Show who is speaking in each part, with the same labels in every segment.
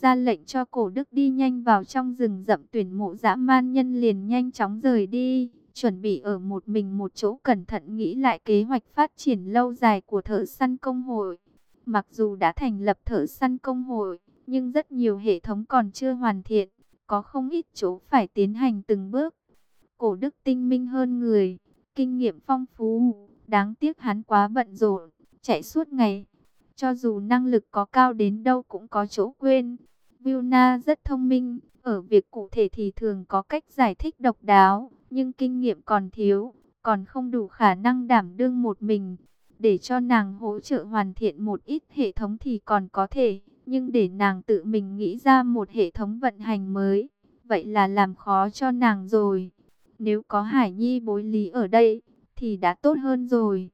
Speaker 1: ra lệnh cho cổ đức đi nhanh vào trong rừng rậm tuyển mộ dã man nhân liền nhanh chóng rời đi, chuẩn bị ở một mình một chỗ cẩn thận nghĩ lại kế hoạch phát triển lâu dài của thợ săn công hội. Mặc dù đã thành lập thợ săn công hội, nhưng rất nhiều hệ thống còn chưa hoàn thiện, có không ít chỗ phải tiến hành từng bước. Cổ đức tinh minh hơn người, kinh nghiệm phong phú, đáng tiếc hắn quá bận rộn, chạy suốt ngày. Cho dù năng lực có cao đến đâu cũng có chỗ quên. Vilna rất thông minh, ở việc cụ thể thì thường có cách giải thích độc đáo, nhưng kinh nghiệm còn thiếu, còn không đủ khả năng đảm đương một mình. Để cho nàng hỗ trợ hoàn thiện một ít hệ thống thì còn có thể, nhưng để nàng tự mình nghĩ ra một hệ thống vận hành mới, vậy là làm khó cho nàng rồi. Nếu có Hải Nhi bối lý ở đây, thì đã tốt hơn rồi.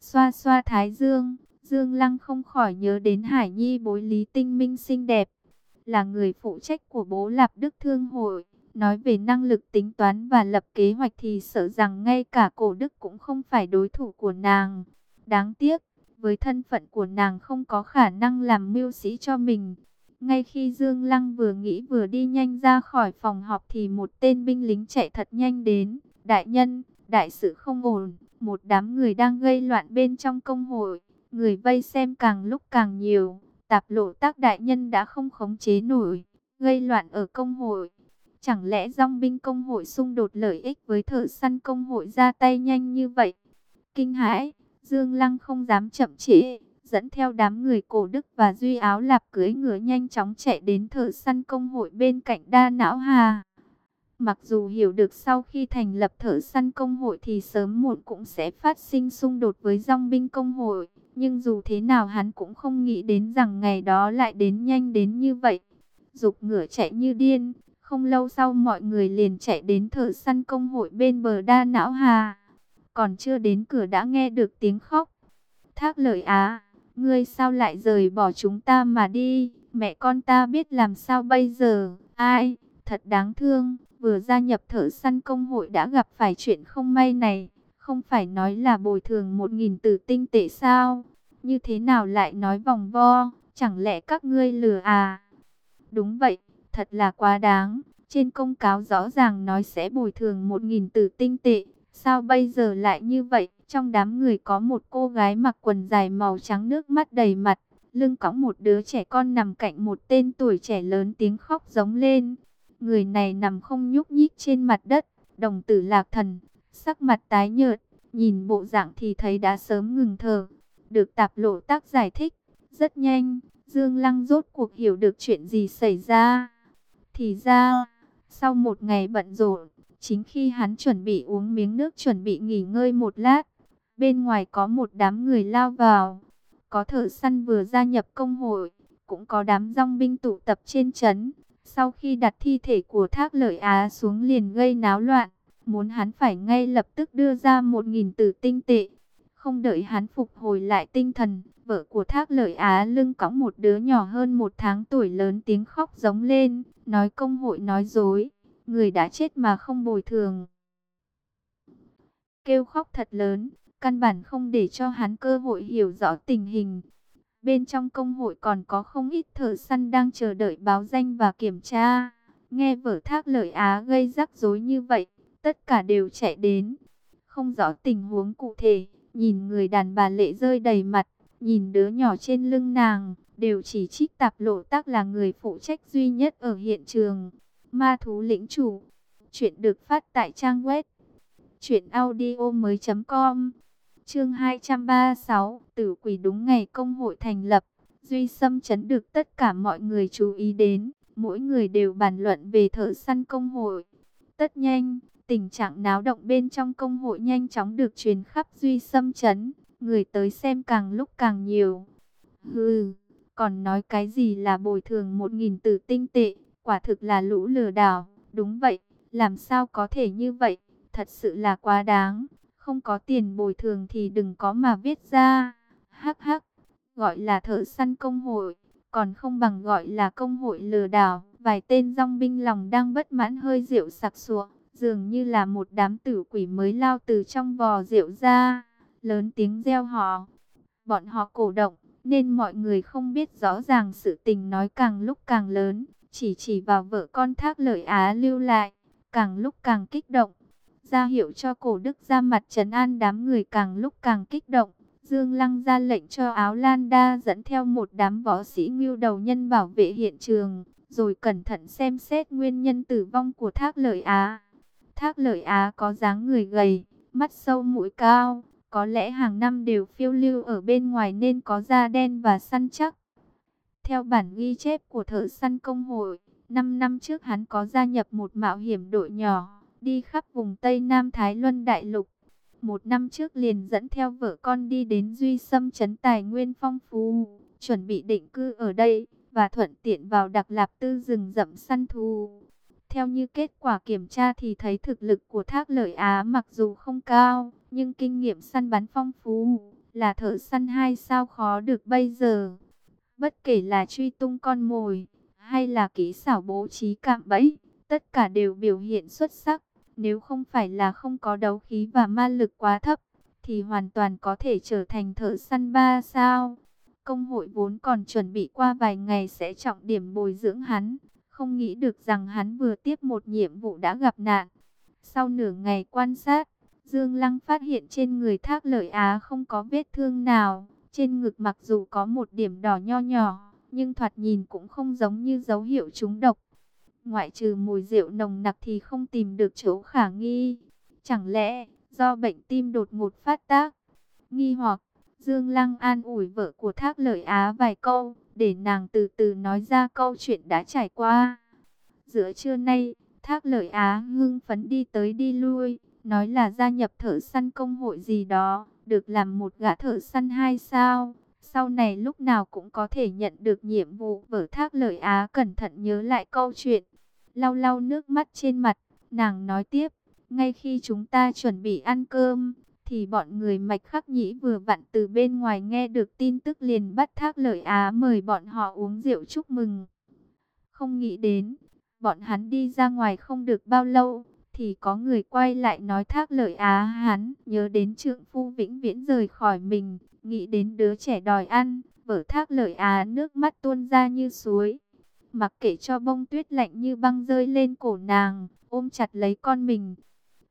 Speaker 1: Xoa xoa thái dương, Dương Lăng không khỏi nhớ đến Hải Nhi bối lý tinh minh xinh đẹp. Là người phụ trách của bố Lạp Đức Thương Hội. Nói về năng lực tính toán và lập kế hoạch thì sợ rằng ngay cả cổ đức cũng không phải đối thủ của nàng. Đáng tiếc, với thân phận của nàng không có khả năng làm mưu sĩ cho mình. Ngay khi Dương Lăng vừa nghĩ vừa đi nhanh ra khỏi phòng họp thì một tên binh lính chạy thật nhanh đến. Đại nhân, đại sự không ổn, một đám người đang gây loạn bên trong công hội. Người vây xem càng lúc càng nhiều, tạp lộ tác đại nhân đã không khống chế nổi, gây loạn ở công hội. Chẳng lẽ dòng binh công hội xung đột lợi ích với thợ săn công hội ra tay nhanh như vậy? Kinh hãi, Dương Lăng không dám chậm trễ, dẫn theo đám người cổ đức và duy áo lạp cưới ngựa nhanh chóng chạy đến thợ săn công hội bên cạnh đa não hà. Mặc dù hiểu được sau khi thành lập thợ săn công hội thì sớm muộn cũng sẽ phát sinh xung đột với dòng binh công hội. Nhưng dù thế nào hắn cũng không nghĩ đến rằng ngày đó lại đến nhanh đến như vậy. Dục ngựa chạy như điên, không lâu sau mọi người liền chạy đến thợ săn công hội bên bờ đa não hà. Còn chưa đến cửa đã nghe được tiếng khóc. Thác lợi á, ngươi sao lại rời bỏ chúng ta mà đi, mẹ con ta biết làm sao bây giờ, ai, thật đáng thương, vừa gia nhập thợ săn công hội đã gặp phải chuyện không may này. Không phải nói là bồi thường một nghìn tử tinh tệ sao? Như thế nào lại nói vòng vo? Chẳng lẽ các ngươi lừa à? Đúng vậy, thật là quá đáng. Trên công cáo rõ ràng nói sẽ bồi thường một nghìn tử tinh tệ. Sao bây giờ lại như vậy? Trong đám người có một cô gái mặc quần dài màu trắng nước mắt đầy mặt. Lưng cõng một đứa trẻ con nằm cạnh một tên tuổi trẻ lớn tiếng khóc giống lên. Người này nằm không nhúc nhích trên mặt đất. Đồng tử lạc thần, sắc mặt tái nhợt, nhìn bộ dạng thì thấy đã sớm ngừng thở. Được tạp lộ tác giải thích, rất nhanh, Dương Lăng rốt cuộc hiểu được chuyện gì xảy ra. Thì ra, sau một ngày bận rộn, chính khi hắn chuẩn bị uống miếng nước chuẩn bị nghỉ ngơi một lát, bên ngoài có một đám người lao vào. Có thợ săn vừa gia nhập công hội, cũng có đám rong binh tụ tập trên trấn. Sau khi đặt thi thể của thác lợi Á xuống liền gây náo loạn muốn hắn phải ngay lập tức đưa ra một nghìn tử tinh tệ. Không đợi hắn phục hồi lại tinh thần, vợ của Thác Lợi Á lưng cõng một đứa nhỏ hơn một tháng tuổi lớn tiếng khóc giống lên, nói công hội nói dối, người đã chết mà không bồi thường. Kêu khóc thật lớn, căn bản không để cho hắn cơ hội hiểu rõ tình hình. Bên trong công hội còn có không ít thợ săn đang chờ đợi báo danh và kiểm tra. Nghe vợ Thác Lợi Á gây rắc rối như vậy, tất cả đều chạy đến. Không rõ tình huống cụ thể, nhìn người đàn bà lệ rơi đầy mặt, nhìn đứa nhỏ trên lưng nàng, đều chỉ trích tạp lộ tác là người phụ trách duy nhất ở hiện trường. Ma thú lĩnh chủ, chuyện được phát tại trang web truyệnaudiomoi.com. Chương 236, Tử quỷ đúng ngày công hội thành lập, Duy Sâm chấn được tất cả mọi người chú ý đến, mỗi người đều bàn luận về thợ săn công hội. Tất nhanh, Tình trạng náo động bên trong công hội nhanh chóng được truyền khắp duy xâm chấn, người tới xem càng lúc càng nhiều. Hừ, còn nói cái gì là bồi thường một nghìn tử tinh tệ, quả thực là lũ lừa đảo, đúng vậy, làm sao có thể như vậy, thật sự là quá đáng, không có tiền bồi thường thì đừng có mà viết ra. Hắc hắc, gọi là thợ săn công hội, còn không bằng gọi là công hội lừa đảo. Vài tên rong binh lòng đang bất mãn hơi rượu sặc sụa, dường như là một đám tử quỷ mới lao từ trong vò rượu ra, lớn tiếng reo hò. Bọn họ cổ động, nên mọi người không biết rõ ràng sự tình nói càng lúc càng lớn, chỉ chỉ vào vợ con thác lợi Á lưu lại, càng lúc càng kích động. Ra hiệu cho cổ đức ra mặt trấn an đám người càng lúc càng kích động. Dương Lăng ra lệnh cho áo Lan Đa dẫn theo một đám võ sĩ ngưu đầu nhân bảo vệ hiện trường, rồi cẩn thận xem xét nguyên nhân tử vong của Thác Lợi Á. Thác Lợi Á có dáng người gầy, mắt sâu mũi cao, có lẽ hàng năm đều phiêu lưu ở bên ngoài nên có da đen và săn chắc. Theo bản ghi chép của thợ săn công hội, 5 năm trước hắn có gia nhập một mạo hiểm đội nhỏ, đi khắp vùng Tây Nam Thái Luân Đại Lục. Một năm trước liền dẫn theo vợ con đi đến Duy Sâm Trấn Tài Nguyên Phong Phú, chuẩn bị định cư ở đây, và thuận tiện vào Đặc Lạp Tư rừng rậm săn thú. Theo như kết quả kiểm tra thì thấy thực lực của Thác Lợi Á mặc dù không cao, nhưng kinh nghiệm săn bắn phong phú, là thợ săn hai sao khó được bây giờ. Bất kể là truy tung con mồi, hay là kỹ xảo bố trí cạm bẫy, tất cả đều biểu hiện xuất sắc. Nếu không phải là không có đấu khí và ma lực quá thấp, thì hoàn toàn có thể trở thành thợ săn ba sao. Công hội vốn còn chuẩn bị qua vài ngày sẽ trọng điểm bồi dưỡng hắn, không nghĩ được rằng hắn vừa tiếp một nhiệm vụ đã gặp nạn. Sau nửa ngày quan sát, Dương Lăng phát hiện trên người thác lợi Á không có vết thương nào, trên ngực mặc dù có một điểm đỏ nho nhỏ, nhưng thoạt nhìn cũng không giống như dấu hiệu trúng độc. Ngoại trừ mùi rượu nồng nặc thì không tìm được chỗ khả nghi. Chẳng lẽ do bệnh tim đột ngột phát tác? Nghi hoặc Dương Lăng an ủi vợ của Thác Lợi Á vài câu, để nàng từ từ nói ra câu chuyện đã trải qua. Giữa trưa nay, Thác Lợi Á hưng phấn đi tới đi lui, nói là gia nhập thợ săn công hội gì đó, được làm một gã thợ săn hai sao. Sau này lúc nào cũng có thể nhận được nhiệm vụ vở Thác Lợi Á cẩn thận nhớ lại câu chuyện. Lau lau nước mắt trên mặt, nàng nói tiếp, ngay khi chúng ta chuẩn bị ăn cơm, thì bọn người mạch khắc nhĩ vừa vặn từ bên ngoài nghe được tin tức liền bắt thác lợi Á mời bọn họ uống rượu chúc mừng. Không nghĩ đến, bọn hắn đi ra ngoài không được bao lâu, thì có người quay lại nói thác lợi Á hắn, nhớ đến trượng phu vĩnh viễn rời khỏi mình, nghĩ đến đứa trẻ đòi ăn, vở thác lợi Á nước mắt tuôn ra như suối. Mặc kệ cho bông tuyết lạnh như băng rơi lên cổ nàng, ôm chặt lấy con mình.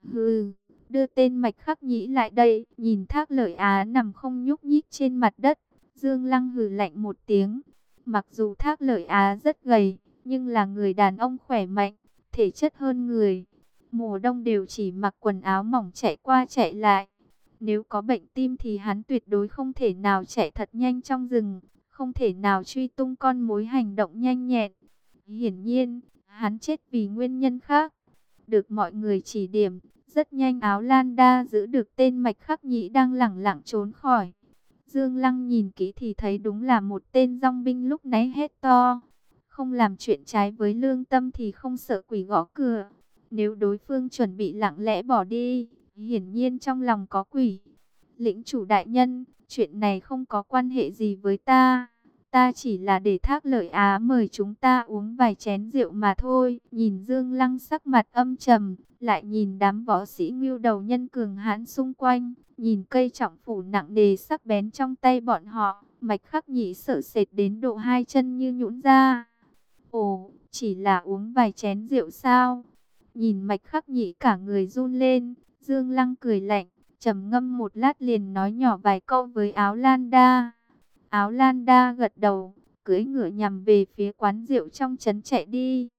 Speaker 1: Hừ đưa tên mạch khắc nhĩ lại đây, nhìn thác lợi á nằm không nhúc nhích trên mặt đất. Dương Lăng hừ lạnh một tiếng. Mặc dù thác lợi á rất gầy, nhưng là người đàn ông khỏe mạnh, thể chất hơn người. Mùa đông đều chỉ mặc quần áo mỏng chạy qua chạy lại. Nếu có bệnh tim thì hắn tuyệt đối không thể nào chạy thật nhanh trong rừng, không thể nào truy tung con mối hành động nhanh nhẹn. Hiển nhiên, hắn chết vì nguyên nhân khác. Được mọi người chỉ điểm, rất nhanh áo lan đa giữ được tên mạch khắc nhĩ đang lẳng lặng trốn khỏi. Dương Lăng nhìn kỹ thì thấy đúng là một tên rong binh lúc nãy hết to. Không làm chuyện trái với lương tâm thì không sợ quỷ gõ cửa. Nếu đối phương chuẩn bị lặng lẽ bỏ đi, hiển nhiên trong lòng có quỷ. Lĩnh chủ đại nhân, chuyện này không có quan hệ gì với ta. Ta chỉ là để thác lợi Á mời chúng ta uống vài chén rượu mà thôi. Nhìn Dương Lăng sắc mặt âm trầm, lại nhìn đám võ sĩ ngưu đầu nhân cường hãn xung quanh, nhìn cây trọng phủ nặng đề sắc bén trong tay bọn họ, mạch khắc nhị sợ sệt đến độ hai chân như nhũn ra. Ồ, chỉ là uống vài chén rượu sao? Nhìn mạch khắc nhị cả người run lên, Dương Lăng cười lạnh, trầm ngâm một lát liền nói nhỏ vài câu với áo lan đa. Áo Lan Đa gật đầu, cưỡi ngựa nhằm về phía quán rượu trong trấn chạy đi.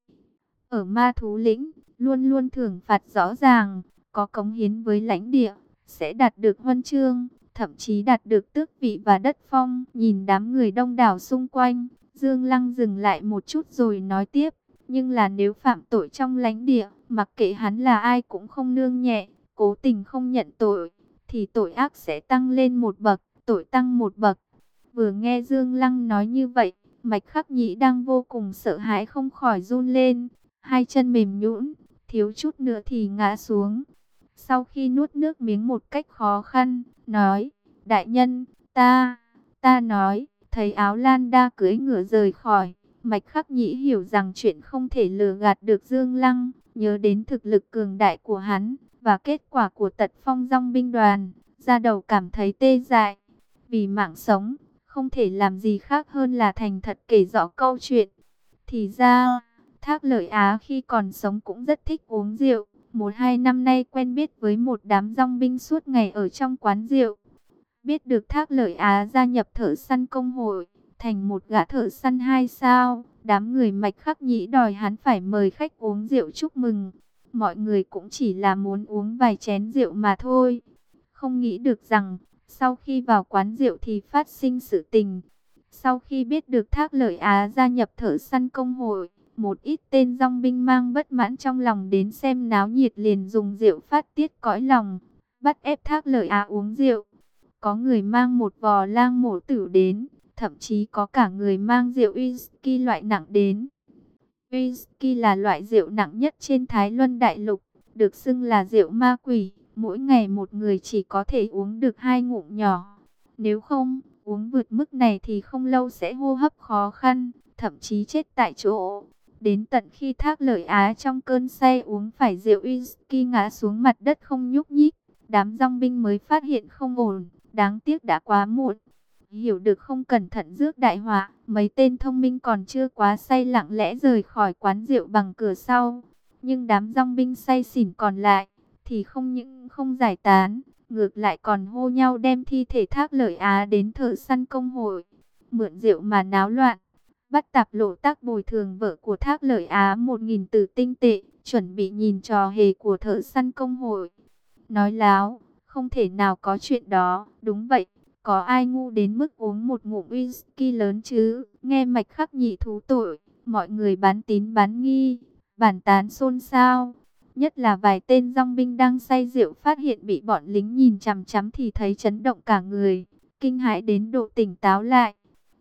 Speaker 1: Ở ma thú lĩnh, luôn luôn thưởng phạt rõ ràng, có cống hiến với lãnh địa, sẽ đạt được huân chương, thậm chí đạt được tước vị và đất phong. Nhìn đám người đông đảo xung quanh, Dương Lăng dừng lại một chút rồi nói tiếp. Nhưng là nếu phạm tội trong lãnh địa, mặc kệ hắn là ai cũng không nương nhẹ, cố tình không nhận tội, thì tội ác sẽ tăng lên một bậc, tội tăng một bậc. Vừa nghe Dương Lăng nói như vậy, mạch khắc nhĩ đang vô cùng sợ hãi không khỏi run lên. Hai chân mềm nhũn, thiếu chút nữa thì ngã xuống. Sau khi nuốt nước miếng một cách khó khăn, nói, đại nhân, ta, ta nói, thấy áo lan đa cưới ngựa rời khỏi. Mạch khắc nhĩ hiểu rằng chuyện không thể lừa gạt được Dương Lăng, nhớ đến thực lực cường đại của hắn, và kết quả của tật phong dòng binh đoàn, ra đầu cảm thấy tê dại. Vì mạng sống, không thể làm gì khác hơn là thành thật kể rõ câu chuyện. Thì ra, Thác Lợi Á khi còn sống cũng rất thích uống rượu. Một hai năm nay quen biết với một đám rong binh suốt ngày ở trong quán rượu. Biết được Thác Lợi Á gia nhập thợ săn công hội, thành một gã thợ săn hai sao. Đám người mạch khắc nhĩ đòi hắn phải mời khách uống rượu chúc mừng. Mọi người cũng chỉ là muốn uống vài chén rượu mà thôi. Không nghĩ được rằng, sau khi vào quán rượu thì phát sinh sự tình. Sau khi biết được Thác Lợi Á gia nhập thợ săn công hội, một ít tên dòng binh mang bất mãn trong lòng đến xem náo nhiệt liền dùng rượu phát tiết cõi lòng, bắt ép Thác Lợi Á uống rượu. Có người mang một vò lang mổ tử đến, thậm chí có cả người mang rượu whisky loại nặng đến. Whisky là loại rượu nặng nhất trên Thái Luân Đại Lục, được xưng là rượu ma quỷ. Mỗi ngày một người chỉ có thể uống được hai ngụm nhỏ. Nếu không, uống vượt mức này thì không lâu sẽ hô hấp khó khăn, thậm chí chết tại chỗ. Đến tận khi thác lợi á trong cơn say uống phải rượu whisky ngã xuống mặt đất không nhúc nhích, đám dòng binh mới phát hiện không ổn, đáng tiếc đã quá muộn. Hiểu được không cẩn thận rước đại họa, mấy tên thông minh còn chưa quá say lặng lẽ rời khỏi quán rượu bằng cửa sau. Nhưng đám dòng binh say xỉn còn lại, thì không những không giải tán, ngược lại còn hô nhau đem thi thể thác lợi Á đến thợ săn công hội, mượn rượu mà náo loạn. Bắt tạp lộ tác bồi thường vợ của thác lợi Á một nghìn từ tinh tệ, chuẩn bị nhìn trò hề của thợ săn công hội. Nói láo, không thể nào có chuyện đó, đúng vậy, có ai ngu đến mức uống một ngụm whisky lớn chứ, nghe mạch khắc nhị thú tội, mọi người bán tín bán nghi, bản tán xôn xao. Nhất là vài tên dòng binh đang say rượu phát hiện bị bọn lính nhìn chằm chằm thì thấy chấn động cả người, kinh hãi đến độ tỉnh táo lại.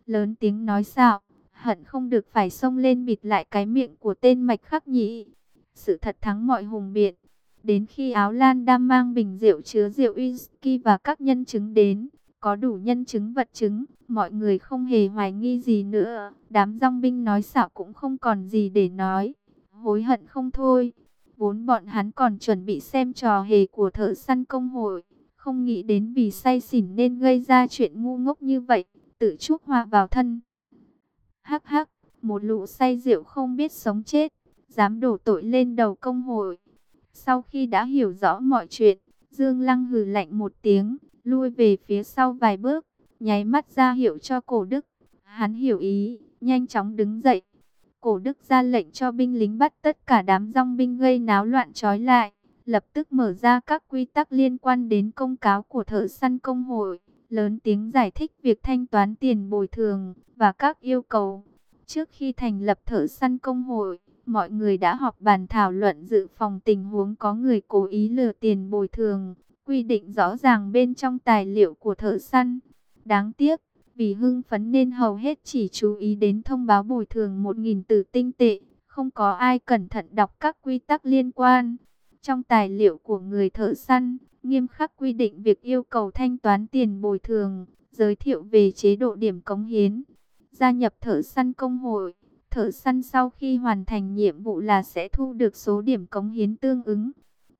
Speaker 1: Lớn tiếng nói xạo, hận không được phải xông lên bịt lại cái miệng của tên mạch khắc nhĩ. Sự thật thắng mọi hùng biện. Đến khi áo lan đang mang bình rượu chứa rượu whisky và các nhân chứng đến, có đủ nhân chứng vật chứng, mọi người không hề hoài nghi gì nữa. Đám dòng binh nói xạo cũng không còn gì để nói. Hối hận không thôi. Vốn bọn hắn còn chuẩn bị xem trò hề của thợ săn công hội. Không nghĩ đến vì say xỉn nên gây ra chuyện ngu ngốc như vậy. Tự chuốc hoa vào thân. Hắc hắc, một lũ say rượu không biết sống chết. Dám đổ tội lên đầu công hội. Sau khi đã hiểu rõ mọi chuyện, Dương Lăng hừ lạnh một tiếng, lui về phía sau vài bước, nháy mắt ra hiệu cho cổ đức. Hắn hiểu ý, nhanh chóng đứng dậy, Cổ đức ra lệnh cho binh lính bắt tất cả đám rong binh gây náo loạn trói lại, lập tức mở ra các quy tắc liên quan đến công cáo của thợ săn công hội, lớn tiếng giải thích việc thanh toán tiền bồi thường và các yêu cầu. Trước khi thành lập thợ săn công hội, mọi người đã họp bàn thảo luận dự phòng tình huống có người cố ý lừa tiền bồi thường, quy định rõ ràng bên trong tài liệu của thợ săn. Đáng tiếc, vì hưng phấn nên hầu hết chỉ chú ý đến thông báo bồi thường 1.000 tử tinh tệ, không có ai cẩn thận đọc các quy tắc liên quan. Trong tài liệu của người thợ săn, nghiêm khắc quy định việc yêu cầu thanh toán tiền bồi thường, giới thiệu về chế độ điểm cống hiến, gia nhập thợ săn công hội. Thợ săn sau khi hoàn thành nhiệm vụ là sẽ thu được số điểm cống hiến tương ứng.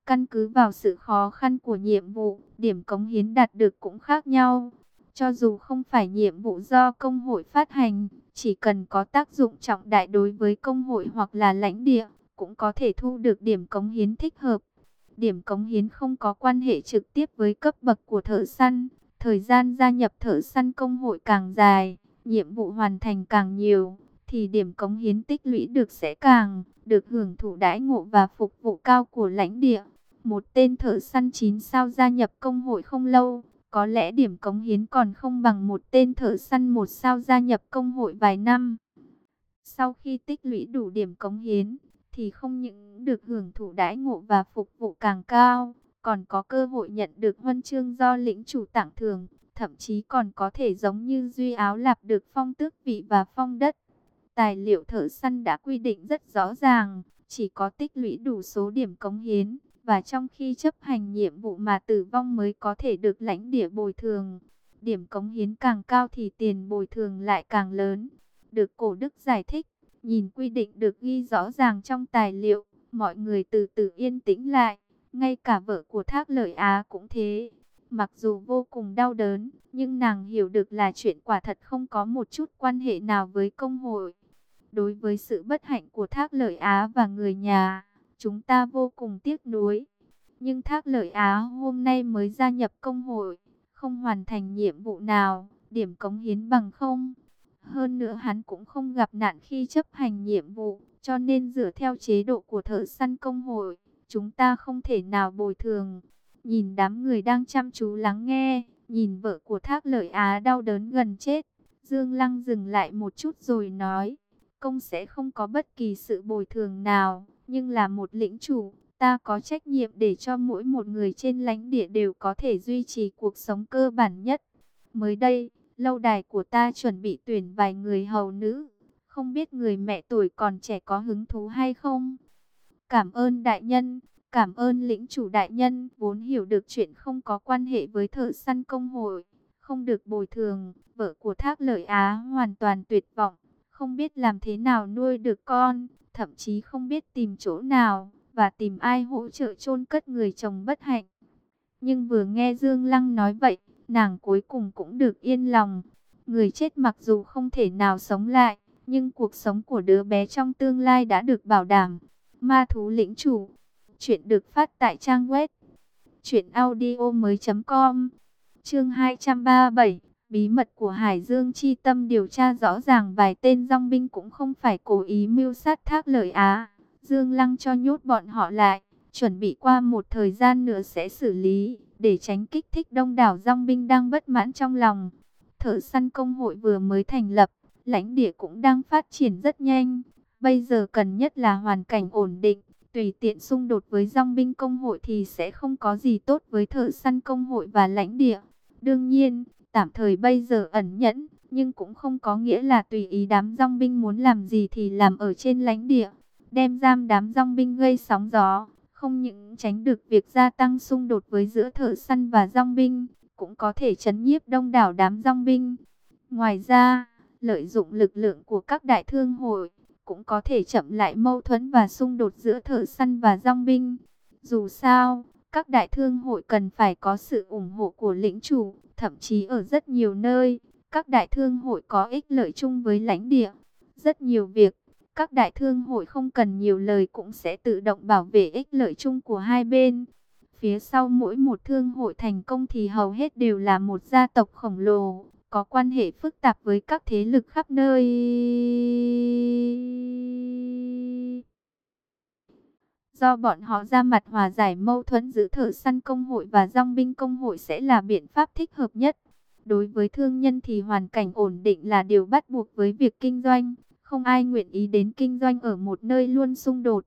Speaker 1: Căn cứ vào sự khó khăn của nhiệm vụ, điểm cống hiến đạt được cũng khác nhau. Cho dù không phải nhiệm vụ do công hội phát hành, chỉ cần có tác dụng trọng đại đối với công hội hoặc là lãnh địa, cũng có thể thu được điểm cống hiến thích hợp. Điểm cống hiến không có quan hệ trực tiếp với cấp bậc của thợ săn. Thời gian gia nhập thợ săn công hội càng dài, nhiệm vụ hoàn thành càng nhiều, thì điểm cống hiến tích lũy được sẽ càng được hưởng thụ đãi ngộ và phục vụ cao của lãnh địa. Một tên thợ săn 9 sao gia nhập công hội không lâu, có lẽ điểm cống hiến còn không bằng một tên thợ săn một sao gia nhập công hội vài năm. Sau khi tích lũy đủ điểm cống hiến, thì không những được hưởng thụ đãi ngộ và phục vụ càng cao, còn có cơ hội nhận được huân chương do lĩnh chủ tặng thưởng, thậm chí còn có thể giống như Duy Áo Lạp được phong tước vị và phong đất. Tài liệu thợ săn đã quy định rất rõ ràng, chỉ có tích lũy đủ số điểm cống hiến, và trong khi chấp hành nhiệm vụ mà tử vong mới có thể được lãnh địa bồi thường. Điểm cống hiến càng cao thì tiền bồi thường lại càng lớn. Được cổ đức giải thích, nhìn quy định được ghi rõ ràng trong tài liệu, mọi người từ từ yên tĩnh lại. Ngay cả vợ của Thác Lợi Á cũng thế. Mặc dù vô cùng đau đớn, nhưng nàng hiểu được là chuyện quả thật không có một chút quan hệ nào với công hội. Đối với sự bất hạnh của Thác Lợi Á và người nhà, chúng ta vô cùng tiếc nuối. Nhưng Thác Lợi Á hôm nay mới gia nhập công hội, không hoàn thành nhiệm vụ nào, điểm cống hiến bằng không. Hơn nữa hắn cũng không gặp nạn khi chấp hành nhiệm vụ, cho nên dựa theo chế độ của thợ săn công hội, chúng ta không thể nào bồi thường. Nhìn đám người đang chăm chú lắng nghe, nhìn vợ của Thác Lợi Á đau đớn gần chết, Dương Lăng dừng lại một chút rồi nói, công sẽ không có bất kỳ sự bồi thường nào, nhưng là một lĩnh chủ, ta có trách nhiệm để cho mỗi một người trên lãnh địa đều có thể duy trì cuộc sống cơ bản nhất. Mới đây, lâu đài của ta chuẩn bị tuyển vài người hầu nữ, không biết người mẹ tuổi còn trẻ có hứng thú hay không? Cảm ơn đại nhân, cảm ơn lĩnh chủ đại nhân, vốn hiểu được chuyện không có quan hệ với thợ săn công hội, không được bồi thường, vợ của Thác Lợi Á hoàn toàn tuyệt vọng, không biết làm thế nào nuôi được con, thậm chí không biết tìm chỗ nào và tìm ai hỗ trợ chôn cất người chồng bất hạnh. Nhưng vừa nghe Dương Lăng nói vậy, nàng cuối cùng cũng được yên lòng. Người chết mặc dù không thể nào sống lại, nhưng cuộc sống của đứa bé trong tương lai đã được bảo đảm. Ma thú lĩnh chủ. Chuyện được phát tại trang web. Chuyện audio mới com. Chương 237. Bí mật của Hải Dương chi tâm điều tra rõ ràng vài tên dòng binh cũng không phải cố ý mưu sát thác lợi Á. Dương Lăng cho nhốt bọn họ lại, chuẩn bị qua một thời gian nữa sẽ xử lý, để tránh kích thích đông đảo dòng binh đang bất mãn trong lòng. Thợ săn công hội vừa mới thành lập, lãnh địa cũng đang phát triển rất nhanh. Bây giờ cần nhất là hoàn cảnh ổn định, tùy tiện xung đột với dòng binh công hội thì sẽ không có gì tốt với thợ săn công hội và lãnh địa. Đương nhiên, tạm thời bây giờ ẩn nhẫn, nhưng cũng không có nghĩa là tùy ý đám dòng binh muốn làm gì thì làm ở trên lãnh địa. Đem giam đám dòng binh gây sóng gió, không những tránh được việc gia tăng xung đột với giữa thợ săn và dòng binh, cũng có thể chấn nhiếp đông đảo đám dòng binh. Ngoài ra, lợi dụng lực lượng của các đại thương hội, cũng có thể chậm lại mâu thuẫn và xung đột giữa thợ săn và dòng binh. Dù sao, các đại thương hội cần phải có sự ủng hộ của lĩnh chủ, thậm chí ở rất nhiều nơi, các đại thương hội có ích lợi chung với lãnh địa. Rất nhiều việc, các đại thương hội không cần nhiều lời cũng sẽ tự động bảo vệ ích lợi chung của hai bên. Phía sau mỗi một thương hội thành công thì hầu hết đều là một gia tộc khổng lồ, có quan hệ phức tạp với các thế lực khắp nơi. Do bọn họ ra mặt hòa giải mâu thuẫn giữa thợ săn công hội và dòng binh công hội sẽ là biện pháp thích hợp nhất. Đối với thương nhân thì hoàn cảnh ổn định là điều bắt buộc với việc kinh doanh. Không ai nguyện ý đến kinh doanh ở một nơi luôn xung đột.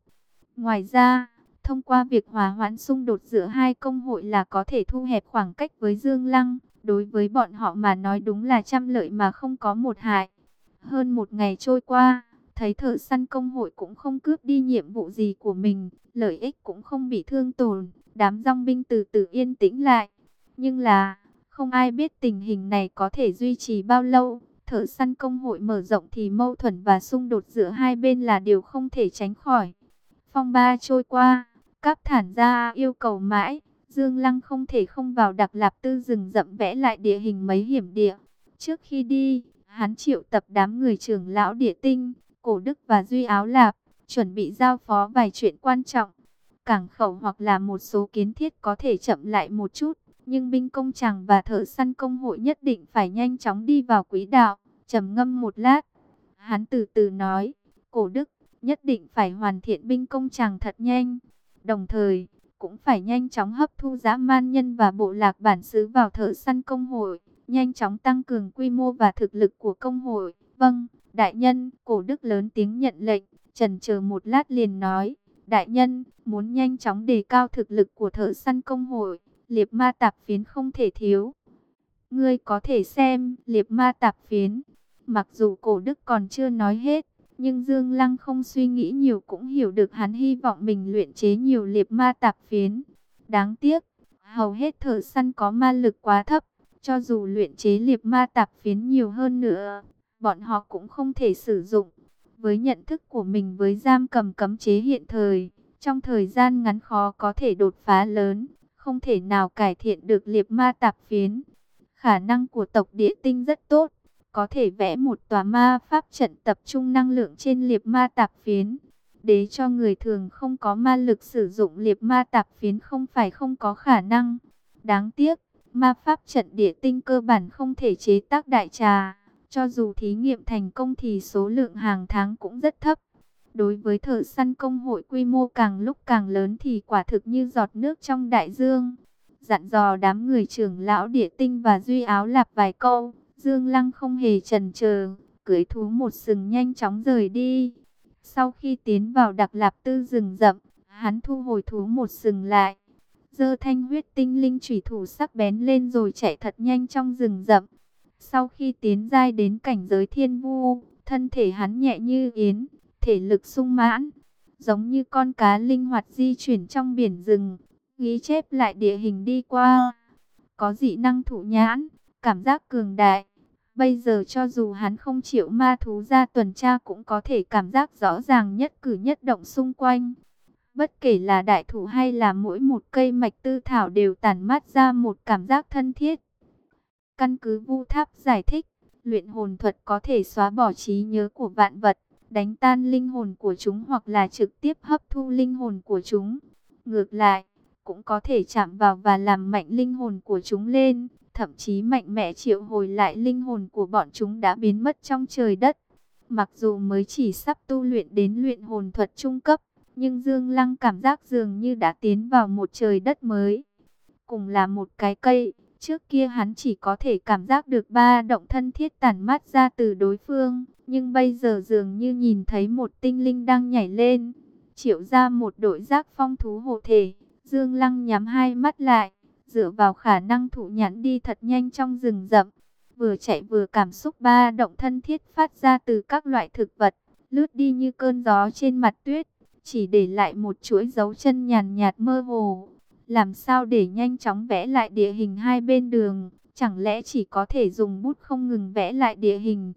Speaker 1: Ngoài ra, thông qua việc hòa hoãn xung đột giữa hai công hội là có thể thu hẹp khoảng cách với Dương Lăng. Đối với bọn họ mà nói đúng là trăm lợi mà không có một hại. Hơn một ngày trôi qua, thấy thợ săn công hội cũng không cướp đi nhiệm vụ gì của mình, lợi ích cũng không bị thương tổn, đám rong binh từ từ yên tĩnh lại. Nhưng là, không ai biết tình hình này có thể duy trì bao lâu. Thợ săn công hội mở rộng thì mâu thuẫn và xung đột giữa hai bên là điều không thể tránh khỏi. Phong ba trôi qua, các thản gia yêu cầu mãi, Dương Lăng không thể không vào đặc lạp tư rừng rậm vẽ lại địa hình mấy hiểm địa. Trước khi đi, hắn triệu tập đám người trưởng lão địa tinh, cổ đức và duy áo lạp, chuẩn bị giao phó vài chuyện quan trọng. Cảng khẩu hoặc là một số kiến thiết có thể chậm lại một chút, nhưng binh công chàng và thợ săn công hội nhất định phải nhanh chóng đi vào quỹ đạo. trầm ngâm một lát, hắn từ từ nói, cổ đức nhất định phải hoàn thiện binh công chàng thật nhanh. Đồng thời, cũng phải nhanh chóng hấp thu dã man nhân và bộ lạc bản xứ vào thợ săn công hội, nhanh chóng tăng cường quy mô và thực lực của công hội. Vâng, đại nhân, cổ đức lớn tiếng nhận lệnh, trần chờ một lát liền nói, đại nhân, muốn nhanh chóng đề cao thực lực của thợ săn công hội, liệp ma tạp phiến không thể thiếu. Ngươi có thể xem liệp ma tạp phiến, mặc dù cổ đức còn chưa nói hết, nhưng Dương Lăng không suy nghĩ nhiều cũng hiểu được hắn hy vọng mình luyện chế nhiều liệp ma tạp phiến. Đáng tiếc, hầu hết thợ săn có ma lực quá thấp, cho dù luyện chế liệp ma tạp phiến nhiều hơn nữa, bọn họ cũng không thể sử dụng. Với nhận thức của mình với giam cầm cấm chế hiện thời, trong thời gian ngắn khó có thể đột phá lớn, không thể nào cải thiện được liệt ma tạp phiến. Khả năng của tộc địa tinh rất tốt, có thể vẽ một tòa ma pháp trận tập trung năng lượng trên liệt ma tạp phiến. Để cho người thường không có ma lực sử dụng liệt ma tạp phiến không phải không có khả năng. Đáng tiếc, ma pháp trận địa tinh cơ bản không thể chế tác đại trà. Cho dù thí nghiệm thành công thì số lượng hàng tháng cũng rất thấp. Đối với thợ săn công hội quy mô càng lúc càng lớn thì quả thực như giọt nước trong đại dương. Dặn dò đám người trưởng lão địa tinh và duy áo lạp vài câu, Dương Lăng không hề chần chờ, cưới thú một sừng nhanh chóng rời đi. Sau khi tiến vào đặc lạp tư rừng rậm, hắn thu hồi thú một sừng lại. Dơ thanh huyết tinh linh chủy thủ sắc bén lên rồi chạy thật nhanh trong rừng rậm. Sau khi tiến giai đến cảnh giới thiên vu, thân thể hắn nhẹ như yến, thể lực sung mãn, giống như con cá linh hoạt di chuyển trong biển rừng, ghi chép lại địa hình đi qua. Có dị năng thụ nhãn, cảm giác cường đại. Bây giờ cho dù hắn không chịu ma thú ra tuần tra cũng có thể cảm giác rõ ràng nhất cử nhất động xung quanh. Bất kể là đại thủ hay là mỗi một cây mạch tư thảo đều tản mát ra một cảm giác thân thiết. Căn cứ vu tháp giải thích, luyện hồn thuật có thể xóa bỏ trí nhớ của vạn vật, đánh tan linh hồn của chúng hoặc là trực tiếp hấp thu linh hồn của chúng. Ngược lại, cũng có thể chạm vào và làm mạnh linh hồn của chúng lên, thậm chí mạnh mẽ triệu hồi lại linh hồn của bọn chúng đã biến mất trong trời đất. Mặc dù mới chỉ sắp tu luyện đến luyện hồn thuật trung cấp, nhưng Dương Lăng cảm giác dường như đã tiến vào một trời đất mới. Cùng là một cái cây, trước kia hắn chỉ có thể cảm giác được ba động thân thiết tản mát ra từ đối phương, nhưng bây giờ dường như nhìn thấy một tinh linh đang nhảy lên, triệu ra một đội giác phong thú hộ thể. Dương Lăng nhắm hai mắt lại, dựa vào khả năng thụ nhãn đi thật nhanh trong rừng rậm, vừa chạy vừa cảm xúc ba động thân thiết phát ra từ các loại thực vật, lướt đi như cơn gió trên mặt tuyết, chỉ để lại một chuỗi dấu chân nhàn nhạt mơ hồ. Làm sao để nhanh chóng vẽ lại địa hình hai bên đường, chẳng lẽ chỉ có thể dùng bút không ngừng vẽ lại địa hình.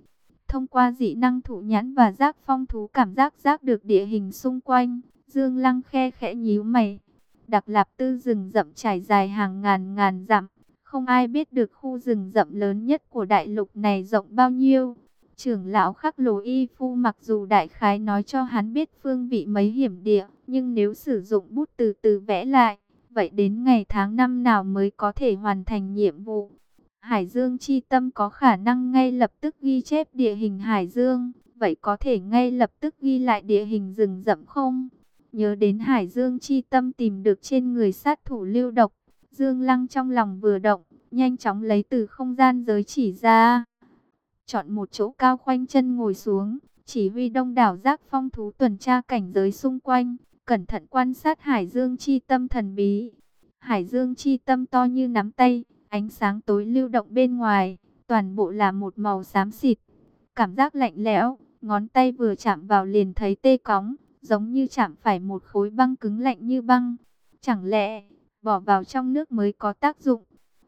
Speaker 1: Thông qua dị năng thụ nhãn và giác phong thú cảm giác giác được địa hình xung quanh, Dương Lăng khe khẽ nhíu mày Đặc Lạp Tư rừng rậm trải dài hàng ngàn ngàn dặm, không ai biết được khu rừng rậm lớn nhất của đại lục này rộng bao nhiêu. Trưởng lão khắc lồ y phu mặc dù đại khái nói cho hắn biết phương vị mấy hiểm địa, nhưng nếu sử dụng bút từ từ vẽ lại, vậy đến ngày tháng năm nào mới có thể hoàn thành nhiệm vụ? Hải Dương chi tâm có khả năng ngay lập tức ghi chép địa hình Hải Dương, vậy có thể ngay lập tức ghi lại địa hình rừng rậm không? Nhớ đến Hải Dương chi tâm tìm được trên người sát thủ lưu độc. Dương Lăng trong lòng vừa động, nhanh chóng lấy từ không gian giới chỉ ra. Chọn một chỗ cao khoanh chân ngồi xuống, chỉ huy đông đảo giác phong thú tuần tra cảnh giới xung quanh, cẩn thận quan sát Hải Dương chi tâm thần bí. Hải Dương chi tâm to như nắm tay, ánh sáng tối lưu động bên ngoài, toàn bộ là một màu xám xịt. Cảm giác lạnh lẽo, ngón tay vừa chạm vào liền thấy tê cóng, giống như chạm phải một khối băng cứng lạnh như băng. Chẳng lẽ, bỏ vào trong nước mới có tác dụng?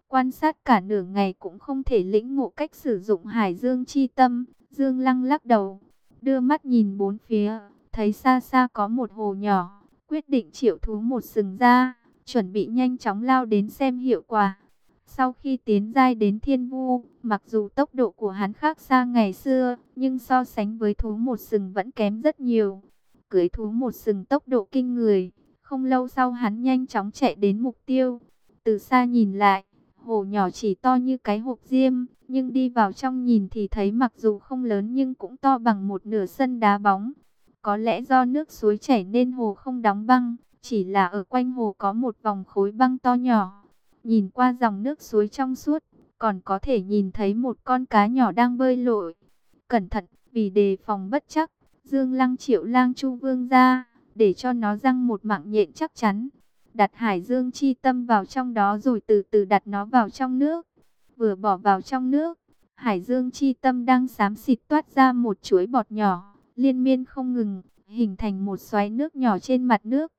Speaker 1: Quan sát cả nửa ngày cũng không thể lĩnh ngộ cách sử dụng hải dương chi tâm. Dương Lăng lắc đầu, đưa mắt nhìn bốn phía, thấy xa xa có một hồ nhỏ, quyết định triệu thú một sừng ra, chuẩn bị nhanh chóng lao đến xem hiệu quả. Sau khi tiến giai đến thiên vu, mặc dù tốc độ của hắn khác xa ngày xưa, nhưng so sánh với thú một sừng vẫn kém rất nhiều cưới thú một sừng tốc độ kinh người. Không lâu sau hắn nhanh chóng chạy đến mục tiêu. Từ xa nhìn lại, hồ nhỏ chỉ to như cái hộp diêm, nhưng đi vào trong nhìn thì thấy mặc dù không lớn nhưng cũng to bằng một nửa sân đá bóng. Có lẽ do nước suối chảy nên hồ không đóng băng, chỉ là ở quanh hồ có một vòng khối băng to nhỏ. Nhìn qua dòng nước suối trong suốt, còn có thể nhìn thấy một con cá nhỏ đang bơi lội. Cẩn thận, vì đề phòng bất chắc, Dương Lăng triệu lang chu vương ra, để cho nó răng một mạng nhện chắc chắn. Đặt hải dương chi tâm vào trong đó rồi từ từ đặt nó vào trong nước. Vừa bỏ vào trong nước, hải dương chi tâm đang xám xịt toát ra một chuỗi bọt nhỏ, liên miên không ngừng, hình thành một xoáy nước nhỏ trên mặt nước.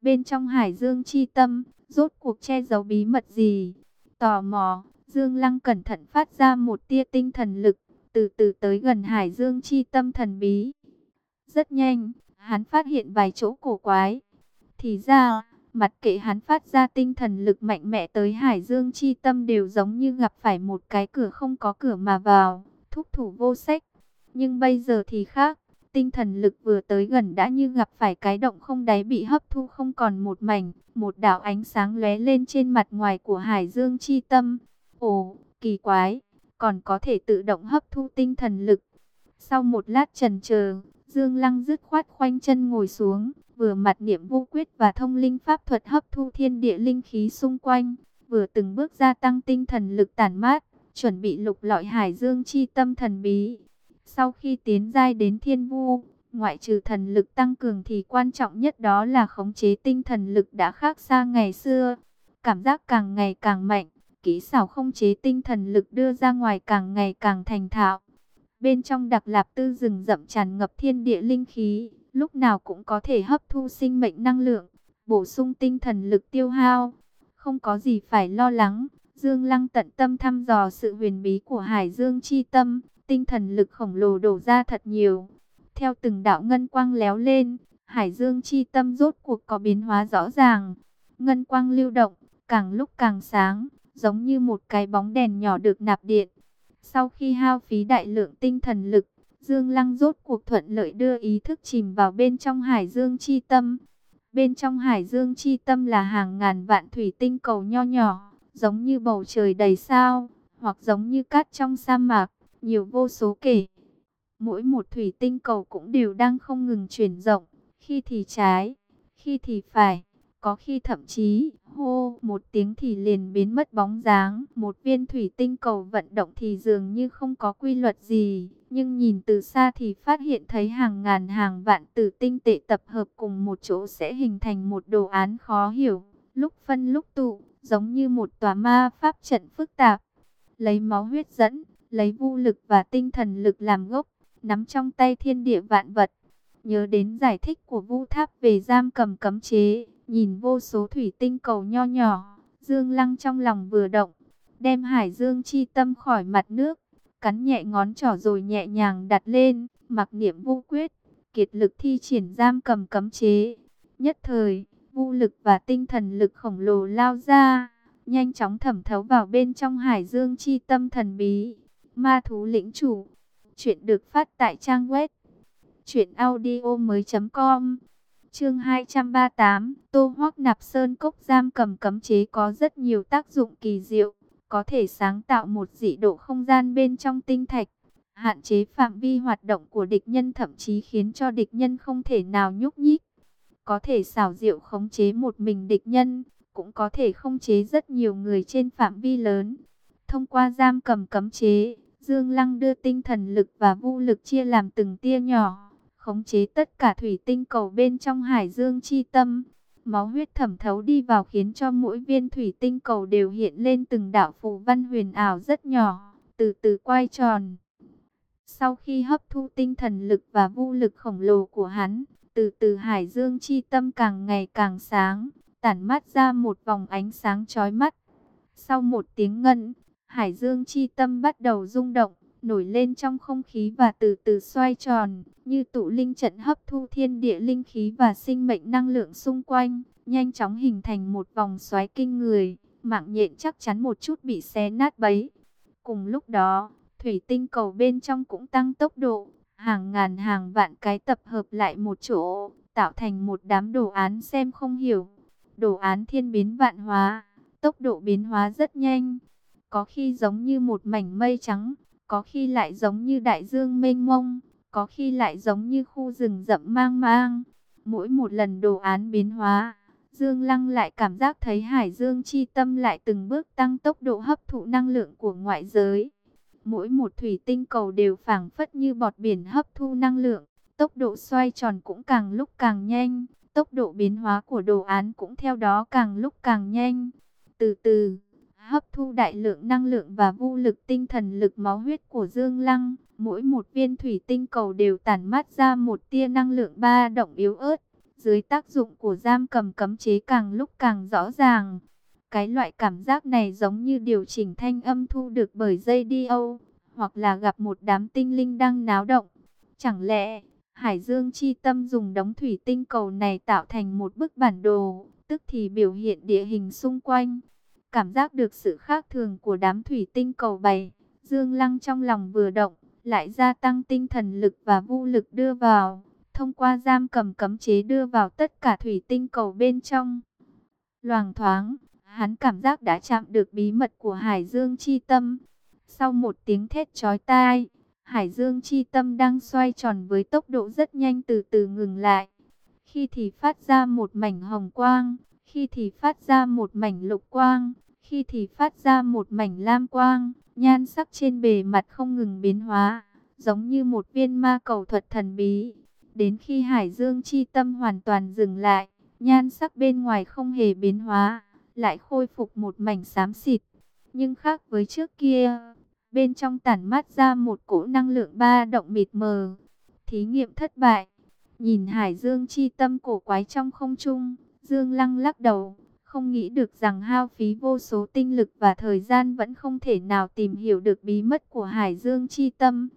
Speaker 1: Bên trong hải dương chi tâm, rốt cuộc che giấu bí mật gì? Tò mò, Dương Lăng cẩn thận phát ra một tia tinh thần lực, từ từ tới gần hải dương chi tâm thần bí. Rất nhanh, hắn phát hiện vài chỗ cổ quái. Thì ra, Mặt kệ hắn phát ra tinh thần lực mạnh mẽ tới Hải Dương chi tâm đều giống như gặp phải một cái cửa không có cửa mà vào, thúc thủ vô sách. Nhưng bây giờ thì khác, tinh thần lực vừa tới gần đã như gặp phải cái động không đáy bị hấp thu không còn một mảnh, một đạo ánh sáng lóe lên trên mặt ngoài của Hải Dương chi tâm. Ồ, kỳ quái, còn có thể tự động hấp thu tinh thần lực. Sau một lát trần chờ, Dương Lăng dứt khoát khoanh chân ngồi xuống, vừa mặt niệm vô quyết và thông linh pháp thuật hấp thu thiên địa linh khí xung quanh, vừa từng bước gia tăng tinh thần lực tản mát, chuẩn bị lục lọi hải dương chi tâm thần bí. Sau khi tiến giai đến thiên vu, ngoại trừ thần lực tăng cường thì quan trọng nhất đó là khống chế tinh thần lực đã khác xa ngày xưa. Cảm giác càng ngày càng mạnh, kỹ xảo khống chế tinh thần lực đưa ra ngoài càng ngày càng thành thạo. Bên trong đặc lạp tư rừng rậm tràn ngập thiên địa linh khí, lúc nào cũng có thể hấp thu sinh mệnh năng lượng, bổ sung tinh thần lực tiêu hao. Không có gì phải lo lắng, Dương Lăng tận tâm thăm dò sự huyền bí của Hải Dương chi tâm, tinh thần lực khổng lồ đổ ra thật nhiều. Theo từng đạo ngân quang léo lên, Hải Dương chi tâm rốt cuộc có biến hóa rõ ràng. Ngân quang lưu động, càng lúc càng sáng, giống như một cái bóng đèn nhỏ được nạp điện. Sau khi hao phí đại lượng tinh thần lực, Dương Lăng rốt cuộc thuận lợi đưa ý thức chìm vào bên trong Hải Dương chi tâm. Bên trong Hải Dương chi tâm là hàng ngàn vạn thủy tinh cầu nho nhỏ, giống như bầu trời đầy sao, hoặc giống như cát trong sa mạc, nhiều vô số kể. Mỗi một thủy tinh cầu cũng đều đang không ngừng chuyển rộng, khi thì trái, khi thì phải, có khi thậm chí, hô, một tiếng thì liền biến mất bóng dáng. Một viên thủy tinh cầu vận động thì dường như không có quy luật gì. Nhưng nhìn từ xa thì phát hiện thấy hàng ngàn hàng vạn tử tinh tệ tập hợp cùng một chỗ sẽ hình thành một đồ án khó hiểu. Lúc phân lúc tụ, giống như một tòa ma pháp trận phức tạp. Lấy máu huyết dẫn, lấy vũ lực và tinh thần lực làm gốc, nắm trong tay thiên địa vạn vật. Nhớ đến giải thích của Vu Tháp về giam cầm cấm chế, Nhìn vô số thủy tinh cầu nho nhỏ, Dương Lăng trong lòng vừa động, đem Hải Dương chi tâm khỏi mặt nước, cắn nhẹ ngón trỏ rồi nhẹ nhàng đặt lên, mặc niệm vô quyết, kiệt lực thi triển giam cầm cấm chế. Nhất thời, vũ lực và tinh thần lực khổng lồ lao ra, nhanh chóng thẩm thấu vào bên trong Hải Dương chi tâm thần bí. Ma thú lĩnh chủ, chuyện được phát tại trang web chuyện audio mới.com Chương 238, Tô Hoác Nạp Sơn Cốc giam cầm cấm chế có rất nhiều tác dụng kỳ diệu, có thể sáng tạo một dị độ không gian bên trong tinh thạch, hạn chế phạm vi hoạt động của địch nhân thậm chí khiến cho địch nhân không thể nào nhúc nhích. Có thể xảo diệu khống chế một mình địch nhân, cũng có thể khống chế rất nhiều người trên phạm vi lớn. Thông qua giam cầm cấm chế, Dương Lăng đưa tinh thần lực và vũ lực chia làm từng tia nhỏ khống chế tất cả thủy tinh cầu bên trong hải dương chi tâm. Máu huyết thẩm thấu đi vào khiến cho mỗi viên thủy tinh cầu đều hiện lên từng đạo phù văn huyền ảo rất nhỏ, từ từ quay tròn. Sau khi hấp thu tinh thần lực và vũ lực khổng lồ của hắn, từ từ hải dương chi tâm càng ngày càng sáng, tản mát ra một vòng ánh sáng chói mắt. Sau một tiếng ngân, hải dương chi tâm bắt đầu rung động, nổi lên trong không khí và từ từ xoay tròn, như tụ linh trận hấp thu thiên địa linh khí và sinh mệnh năng lượng xung quanh, nhanh chóng hình thành một vòng xoáy kinh người, mạng nhện chắc chắn một chút bị xé nát bấy. Cùng lúc đó, thủy tinh cầu bên trong cũng tăng tốc độ, hàng ngàn hàng vạn cái tập hợp lại một chỗ, tạo thành một đám đồ án xem không hiểu. Đồ án thiên biến vạn hóa, tốc độ biến hóa rất nhanh, có khi giống như một mảnh mây trắng, có khi lại giống như đại dương mênh mông, có khi lại giống như khu rừng rậm mang mang. Mỗi một lần đồ án biến hóa, Dương Lăng lại cảm giác thấy Hải Dương chi tâm lại từng bước tăng tốc độ hấp thụ năng lượng của ngoại giới. Mỗi một thủy tinh cầu đều phảng phất như bọt biển hấp thu năng lượng, tốc độ xoay tròn cũng càng lúc càng nhanh, tốc độ biến hóa của đồ án cũng theo đó càng lúc càng nhanh. Từ từ hấp thu đại lượng năng lượng và vô lực tinh thần lực máu huyết của Dương Lăng. Mỗi một viên thủy tinh cầu đều tản mát ra một tia năng lượng ba động yếu ớt. Dưới tác dụng của giam cầm cấm chế càng lúc càng rõ ràng. Cái loại cảm giác này giống như điều chỉnh thanh âm thu được bởi dây đi âu, hoặc là gặp một đám tinh linh đang náo động. Chẳng lẽ, Hải Dương chi tâm dùng đống thủy tinh cầu này tạo thành một bức bản đồ, tức thì biểu hiện địa hình xung quanh. Cảm giác được sự khác thường của đám thủy tinh cầu bày, Dương Lăng trong lòng vừa động, lại gia tăng tinh thần lực và vũ lực đưa vào, thông qua giam cầm cấm chế đưa vào tất cả thủy tinh cầu bên trong. Loàng thoáng, hắn cảm giác đã chạm được bí mật của Hải Dương Chi Tâm. Sau một tiếng thét chói tai, Hải Dương Chi Tâm đang xoay tròn với tốc độ rất nhanh từ từ ngừng lại. Khi thì phát ra một mảnh hồng quang, khi thì phát ra một mảnh lục quang, khi thì phát ra một mảnh lam quang, nhan sắc trên bề mặt không ngừng biến hóa, giống như một viên ma cầu thuật thần bí. Đến khi Hải Dương chi tâm hoàn toàn dừng lại, nhan sắc bên ngoài không hề biến hóa, lại khôi phục một mảnh xám xịt. Nhưng khác với trước kia, bên trong tản mát ra một cỗ năng lượng ba động mịt mờ. Thí nghiệm thất bại, nhìn Hải Dương chi tâm cổ quái trong không trung, Dương Lăng lắc đầu, không nghĩ được rằng hao phí vô số tinh lực và thời gian vẫn không thể nào tìm hiểu được bí mật của Hải Dương chi tâm.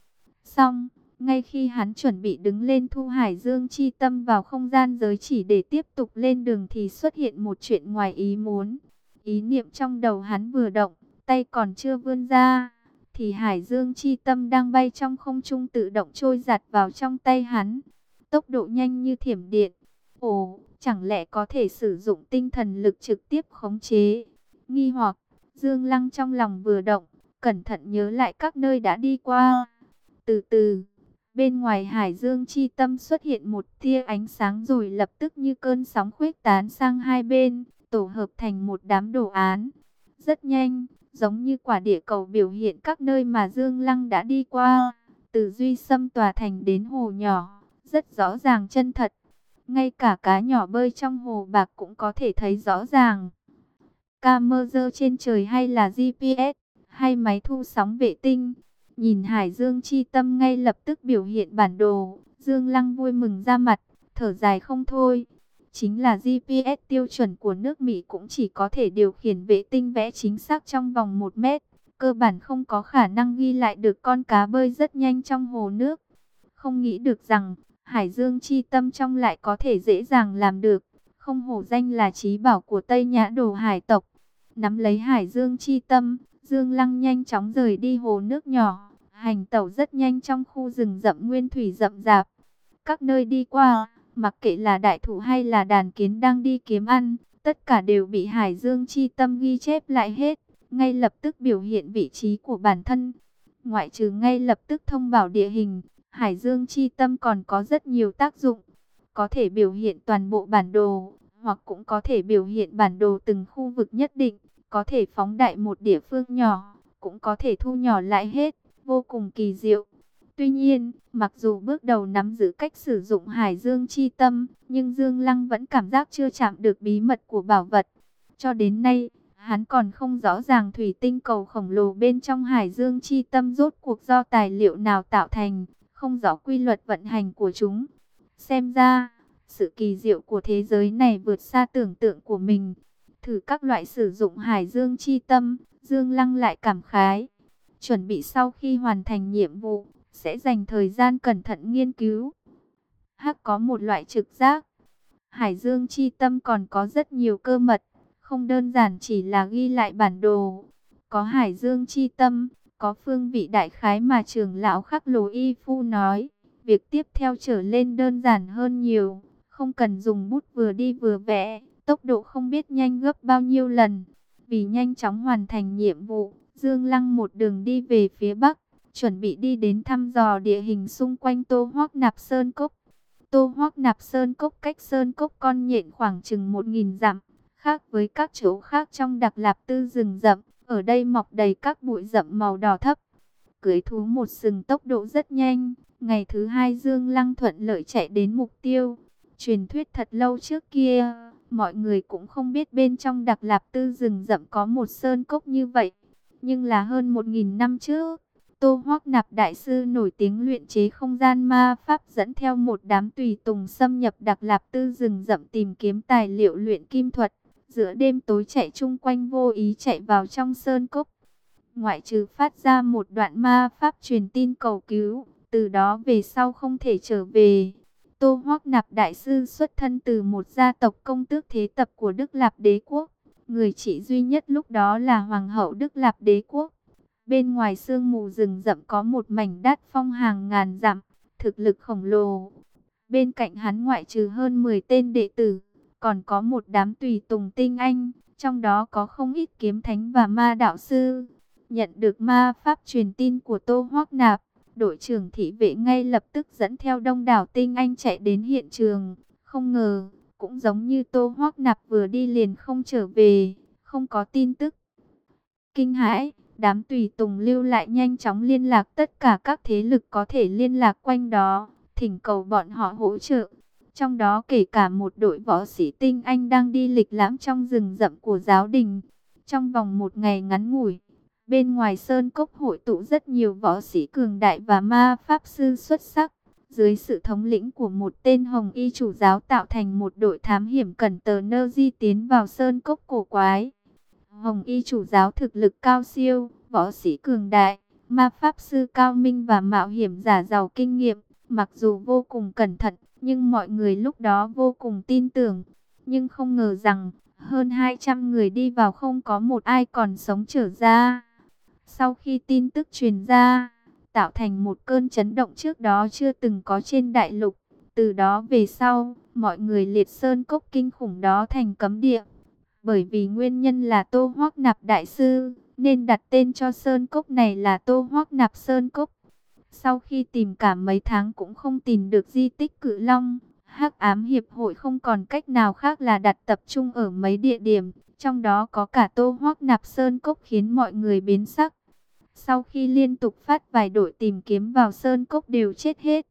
Speaker 1: Xong, ngay khi hắn chuẩn bị đứng lên thu Hải Dương chi tâm vào không gian giới chỉ để tiếp tục lên đường thì xuất hiện một chuyện ngoài ý muốn. Ý niệm trong đầu hắn vừa động, tay còn chưa vươn ra, thì Hải Dương chi tâm đang bay trong không trung tự động trôi giặt vào trong tay hắn. Tốc độ nhanh như thiểm điện. Ồ, chẳng lẽ có thể sử dụng tinh thần lực trực tiếp khống chế? Nghi hoặc, Dương Lăng trong lòng vừa động, cẩn thận nhớ lại các nơi đã đi qua. Từ từ, bên ngoài Hải Dương chi tâm xuất hiện một tia ánh sáng rồi lập tức như cơn sóng khuếch tán sang hai bên, tổ hợp thành một đám đồ án. Rất nhanh, giống như quả địa cầu biểu hiện các nơi mà Dương Lăng đã đi qua, từ Duy Sâm tòa thành đến hồ nhỏ, rất rõ ràng chân thật. Ngay cả cá nhỏ bơi trong hồ bạc cũng có thể thấy rõ ràng. Camera trên trời hay là GPS, hay máy thu sóng vệ tinh. Nhìn Hải Dương chi tâm ngay lập tức biểu hiện bản đồ. Dương Lăng vui mừng ra mặt, thở dài không thôi. Chính là GPS tiêu chuẩn của nước Mỹ cũng chỉ có thể điều khiển vệ tinh vẽ chính xác trong vòng 1 mét. Cơ bản không có khả năng ghi lại được con cá bơi rất nhanh trong hồ nước. Không nghĩ được rằng, Hải Dương chi tâm trong lại có thể dễ dàng làm được. Không hổ danh là trí bảo của Tây Nhã Đồ Hải tộc. Nắm lấy Hải Dương chi tâm, Dương Lăng nhanh chóng rời đi hồ nước nhỏ. Hành tẩu rất nhanh trong khu rừng rậm nguyên thủy rậm rạp. Các nơi đi qua, mặc kệ là đại thủ hay là đàn kiến đang đi kiếm ăn, tất cả đều bị Hải Dương chi tâm ghi chép lại hết, ngay lập tức biểu hiện vị trí của bản thân. Ngoại trừ ngay lập tức thông báo địa hình, Hải Dương chi tâm còn có rất nhiều tác dụng, có thể biểu hiện toàn bộ bản đồ, hoặc cũng có thể biểu hiện bản đồ từng khu vực nhất định, có thể phóng đại một địa phương nhỏ, cũng có thể thu nhỏ lại hết, vô cùng kỳ diệu. Tuy nhiên, mặc dù bước đầu nắm giữ cách sử dụng Hải Dương chi tâm, nhưng Dương Lăng vẫn cảm giác chưa chạm được bí mật của bảo vật. Cho đến nay, hắn còn không rõ ràng thủy tinh cầu khổng lồ bên trong Hải Dương chi tâm rốt cuộc do tài liệu nào tạo thành, không rõ quy luật vận hành của chúng. Xem ra, sự kỳ diệu của thế giới này vượt xa tưởng tượng của mình. Thử các loại sử dụng hải dương chi tâm, Dương Lăng lại cảm khái. Chuẩn bị sau khi hoàn thành nhiệm vụ, sẽ dành thời gian cẩn thận nghiên cứu. Hắc có một loại trực giác. Hải dương chi tâm còn có rất nhiều cơ mật, không đơn giản chỉ là ghi lại bản đồ. Có hải dương chi tâm, có phương vị đại khái mà trưởng lão khắc lồ y phu nói. Việc tiếp theo trở lên đơn giản hơn nhiều. Không cần dùng bút vừa đi vừa vẽ. Tốc độ không biết nhanh gấp bao nhiêu lần. Vì nhanh chóng hoàn thành nhiệm vụ, Dương Lăng một đường đi về phía Bắc. Chuẩn bị đi đến thăm dò địa hình xung quanh Tô Hoác Nạp Sơn Cốc. Tô Hoác Nạp Sơn Cốc cách Sơn Cốc con nhện khoảng chừng 1.000 dặm. Khác với các chỗ khác trong đặc lạp tư rừng rậm ở đây mọc đầy các bụi rậm màu đỏ thấp. Cưới thú một sừng tốc độ rất nhanh. Ngày thứ hai Dương Lăng thuận lợi chạy đến mục tiêu. Truyền thuyết thật lâu trước kia, mọi người cũng không biết bên trong đặc lạp tư rừng rậm có một sơn cốc như vậy. Nhưng là hơn một nghìn năm trước, Tô Hoác Nạp Đại Sư nổi tiếng luyện chế không gian ma pháp dẫn theo một đám tùy tùng xâm nhập đặc lạp tư rừng rậm tìm kiếm tài liệu luyện kim thuật giữa đêm tối chạy chung quanh vô ý chạy vào trong sơn cốc. Ngoại trừ phát ra một đoạn ma pháp truyền tin cầu cứu, từ đó về sau không thể trở về. Tô Hoác Nạp Đại Sư xuất thân từ một gia tộc công tước thế tập của Đức Lạp Đế Quốc. Người chị duy nhất lúc đó là Hoàng hậu Đức Lạp Đế Quốc. Bên ngoài sương mù rừng rậm có một mảnh đất phong hàng ngàn dặm, thực lực khổng lồ. Bên cạnh hắn ngoại trừ hơn 10 tên đệ tử, còn có một đám tùy tùng tinh anh, trong đó có không ít kiếm thánh và ma đạo sư. Nhận được ma pháp truyền tin của Tô Hoắc Nạp, đội trưởng thị vệ ngay lập tức dẫn theo đông đảo tinh anh chạy đến hiện trường. Không ngờ, cũng giống như Tô Hoắc Nạp vừa đi liền không trở về, không có tin tức. Kinh hãi, đám tùy tùng lưu lại nhanh chóng liên lạc tất cả các thế lực có thể liên lạc quanh đó, thỉnh cầu bọn họ hỗ trợ. Trong đó kể cả một đội võ sĩ tinh anh đang đi lịch lãm trong rừng rậm của giáo đình. Trong vòng một ngày ngắn ngủi, bên ngoài sơn cốc hội tụ rất nhiều võ sĩ cường đại và ma pháp sư xuất sắc. Dưới sự thống lĩnh của một tên hồng y chủ giáo tạo thành một đội thám hiểm cẩn tờ nơ di tiến vào sơn cốc cổ quái. Hồng y chủ giáo thực lực cao siêu, võ sĩ cường đại, ma pháp sư cao minh và mạo hiểm giả giàu kinh nghiệm. Mặc dù vô cùng cẩn thận, nhưng mọi người lúc đó vô cùng tin tưởng. Nhưng không ngờ rằng, hơn 200 người đi vào không có một ai còn sống trở ra. Sau khi tin tức truyền ra, tạo thành một cơn chấn động trước đó chưa từng có trên đại lục. Từ đó về sau, mọi người liệt sơn cốc kinh khủng đó thành cấm địa. Bởi vì nguyên nhân là Tô Hoắc Nạp Đại Sư, nên đặt tên cho sơn cốc này là Tô Hoắc Nạp Sơn Cốc. Sau khi tìm cả mấy tháng cũng không tìm được di tích cự long, Hắc ám hiệp hội không còn cách nào khác là đặt tập trung ở mấy địa điểm, trong đó có cả Tô Hoắc Nạp Sơn Cốc khiến mọi người biến sắc. Sau khi liên tục phát vài đội tìm kiếm vào Sơn Cốc đều chết hết,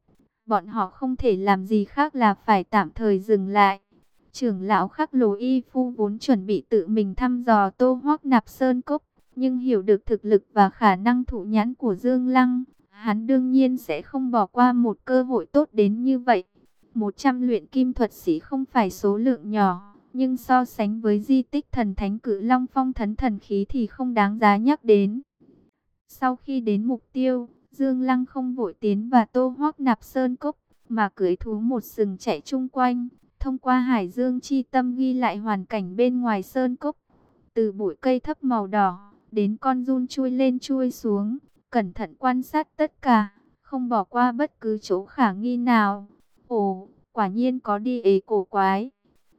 Speaker 1: bọn họ không thể làm gì khác là phải tạm thời dừng lại. Trưởng lão Khắc Lồ Y Phu vốn chuẩn bị tự mình thăm dò Tô Hoắc Nạp Sơn Cốc, nhưng hiểu được thực lực và khả năng thụ nhãn của Dương Lăng, hắn đương nhiên sẽ không bỏ qua một cơ hội tốt đến như vậy. 100 luyện kim thuật sĩ không phải số lượng nhỏ, nhưng so sánh với di tích thần thánh cử long phong thấn thần khí thì không đáng giá nhắc đến. Sau khi đến mục tiêu, Dương Lăng không vội tiến và tô hoác nạp sơn cốc, mà cưới thú một sừng chạy chung quanh, thông qua hải dương chi tâm ghi lại hoàn cảnh bên ngoài sơn cốc. Từ bụi cây thấp màu đỏ, đến con run chui lên chui xuống, cẩn thận quan sát tất cả, không bỏ qua bất cứ chỗ khả nghi nào. Ồ, quả nhiên có đi ế cổ quái.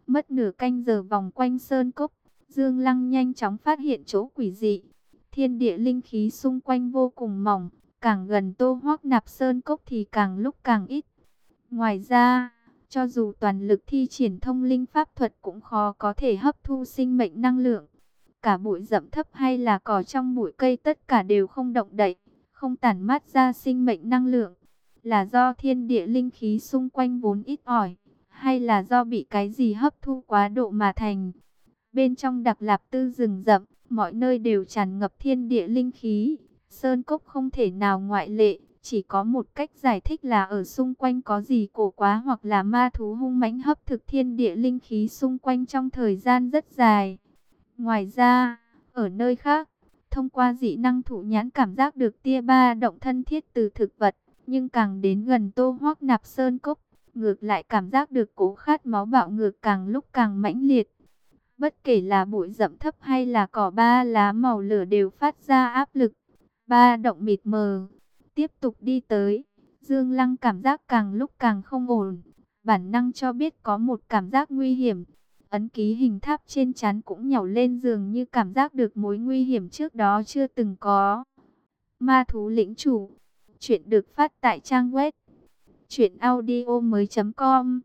Speaker 1: Mất nửa canh giờ vòng quanh sơn cốc, Dương Lăng nhanh chóng phát hiện chỗ quỷ dị. Thiên địa linh khí xung quanh vô cùng mỏng, càng gần tô hoác nạp sơn cốc thì càng lúc càng ít. Ngoài ra, cho dù toàn lực thi triển thông linh pháp thuật cũng khó có thể hấp thu sinh mệnh năng lượng. Cả bụi rậm thấp hay là cỏ trong bụi cây tất cả đều không động đậy, không tản mát ra sinh mệnh năng lượng. Là do thiên địa linh khí xung quanh vốn ít ỏi, hay là do bị cái gì hấp thu quá độ mà thành. Bên trong đặc lạp tư rừng rậm, mọi nơi đều tràn ngập thiên địa linh khí. Sơn cốc không thể nào ngoại lệ, chỉ có một cách giải thích là ở xung quanh có gì cổ quá hoặc là ma thú hung mãnh hấp thực thiên địa linh khí xung quanh trong thời gian rất dài. Ngoài ra, ở nơi khác, thông qua dị năng thụ nhãn cảm giác được tia ba động thân thiết từ thực vật, nhưng càng đến gần tô hoác nạp sơn cốc, ngược lại cảm giác được cố khát máu bạo ngược càng lúc càng mãnh liệt. Bất kể là bụi rậm thấp hay là cỏ ba lá màu lửa đều phát ra áp lực, ba động mịt mờ. Tiếp tục đi tới, Dương Lăng cảm giác càng lúc càng không ổn, bản năng cho biết có một cảm giác nguy hiểm. Ấn ký hình tháp trên chán cũng nhảy lên giường như cảm giác được mối nguy hiểm trước đó chưa từng có. Ma thú lĩnh chủ. Chuyện được phát tại trang web. Chuyện audio mới com.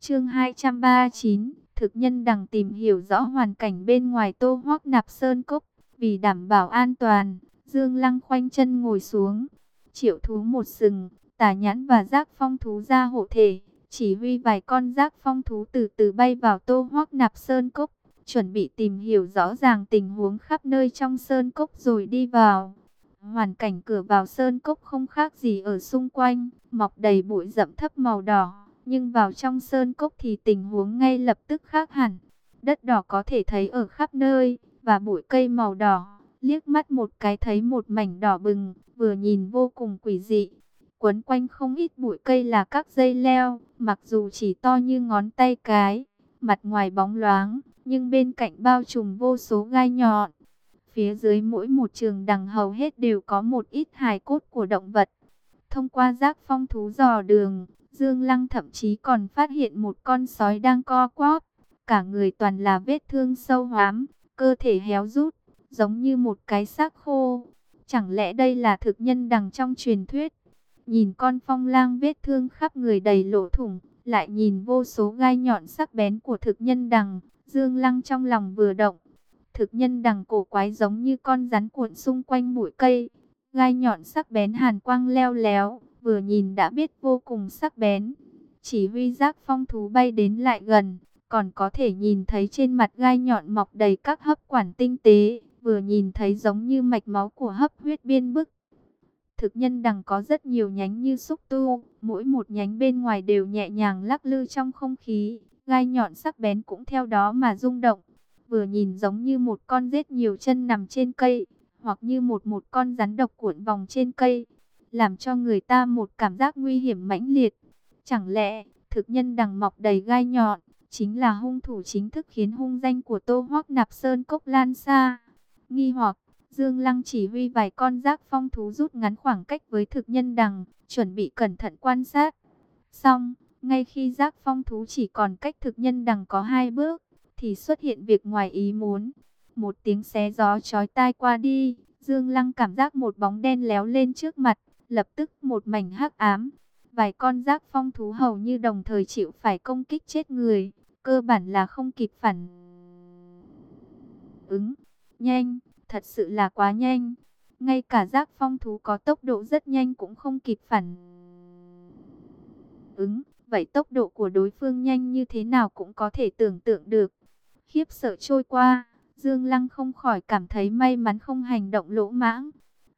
Speaker 1: Chương 239. Thực nhân đằng tìm hiểu rõ hoàn cảnh bên ngoài tô hoác nạp sơn cốc. Vì đảm bảo an toàn, Dương Lăng khoanh chân ngồi xuống. Triệu thú một sừng, tà nhãn và giác phong thú ra hộ thể chỉ huy vài con rác phong thú từ từ bay vào tô hoác nạp sơn cốc, chuẩn bị tìm hiểu rõ ràng tình huống khắp nơi trong sơn cốc rồi đi vào. Hoàn cảnh cửa vào sơn cốc không khác gì ở xung quanh, mọc đầy bụi rậm thấp màu đỏ, nhưng vào trong sơn cốc thì tình huống ngay lập tức khác hẳn. Đất đỏ có thể thấy ở khắp nơi, và bụi cây màu đỏ, liếc mắt một cái thấy một mảnh đỏ bừng, vừa nhìn vô cùng quỷ dị. Quấn quanh không ít bụi cây là các dây leo, mặc dù chỉ to như ngón tay cái, mặt ngoài bóng loáng, nhưng bên cạnh bao trùm vô số gai nhọn. Phía dưới mỗi một trường đằng hầu hết đều có một ít hài cốt của động vật. Thông qua giác phong thú dò đường, Dương Lăng thậm chí còn phát hiện một con sói đang co quắp. Cả người toàn là vết thương sâu hoám, cơ thể héo rút, giống như một cái xác khô. Chẳng lẽ đây là thực nhân đằng trong truyền thuyết? Nhìn con phong lang vết thương khắp người đầy lỗ thủng, lại nhìn vô số gai nhọn sắc bén của thực nhân đằng, Dương Lăng trong lòng vừa động. Thực nhân đằng cổ quái giống như con rắn cuộn xung quanh bụi cây, gai nhọn sắc bén hàn quang leo léo, vừa nhìn đã biết vô cùng sắc bén. Chỉ huy giác phong thú bay đến lại gần, còn có thể nhìn thấy trên mặt gai nhọn mọc đầy các hấp quản tinh tế, vừa nhìn thấy giống như mạch máu của hấp huyết biên bức. Thực nhân đằng có rất nhiều nhánh như xúc tu, mỗi một nhánh bên ngoài đều nhẹ nhàng lắc lư trong không khí, gai nhọn sắc bén cũng theo đó mà rung động. Vừa nhìn giống như một con rết nhiều chân nằm trên cây, hoặc như một một con rắn độc cuộn vòng trên cây, làm cho người ta một cảm giác nguy hiểm mãnh liệt. Chẳng lẽ, thực nhân đằng mọc đầy gai nhọn, chính là hung thủ chính thức khiến hung danh của Tô Hoắc Nạp Sơn Cốc lan xa? Nghi hoặc, Dương Lăng chỉ huy vài con giác phong thú rút ngắn khoảng cách với thực nhân đằng, chuẩn bị cẩn thận quan sát. Xong, ngay khi giác phong thú chỉ còn cách thực nhân đằng có hai bước, thì xuất hiện việc ngoài ý muốn. Một tiếng xé gió chói tai qua đi, Dương Lăng cảm giác một bóng đen léo lên trước mặt, lập tức một mảnh hắc ám. Vài con giác phong thú hầu như đồng thời chịu phải công kích chết người, cơ bản là không kịp phản ứng. Nhanh, thật sự là quá nhanh. Ngay cả giác phong thú có tốc độ rất nhanh cũng không kịp phản ứng. Vậy tốc độ của đối phương nhanh như thế nào cũng có thể tưởng tượng được. Khiếp sợ trôi qua, Dương Lăng không khỏi cảm thấy may mắn không hành động lỗ mãng.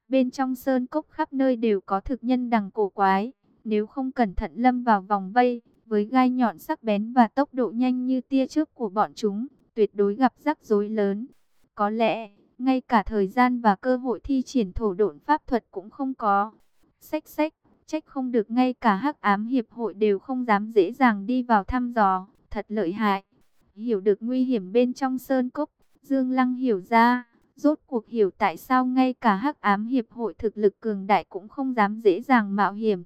Speaker 1: Bên trong sơn cốc khắp nơi đều có thực nhân đằng cổ quái. Nếu không cẩn thận lâm vào vòng vây, với gai nhọn sắc bén và tốc độ nhanh như tia chớp của bọn chúng, tuyệt đối gặp rắc rối lớn. Có lẽ, ngay cả thời gian và cơ hội thi triển thổ độn pháp thuật cũng không có. Xách xách, trách không được ngay cả hắc ám hiệp hội đều không dám dễ dàng đi vào thăm dò, thật lợi hại. Hiểu được nguy hiểm bên trong sơn cốc, Dương Lăng hiểu ra, rốt cuộc hiểu tại sao ngay cả hắc ám hiệp hội thực lực cường đại cũng không dám dễ dàng mạo hiểm.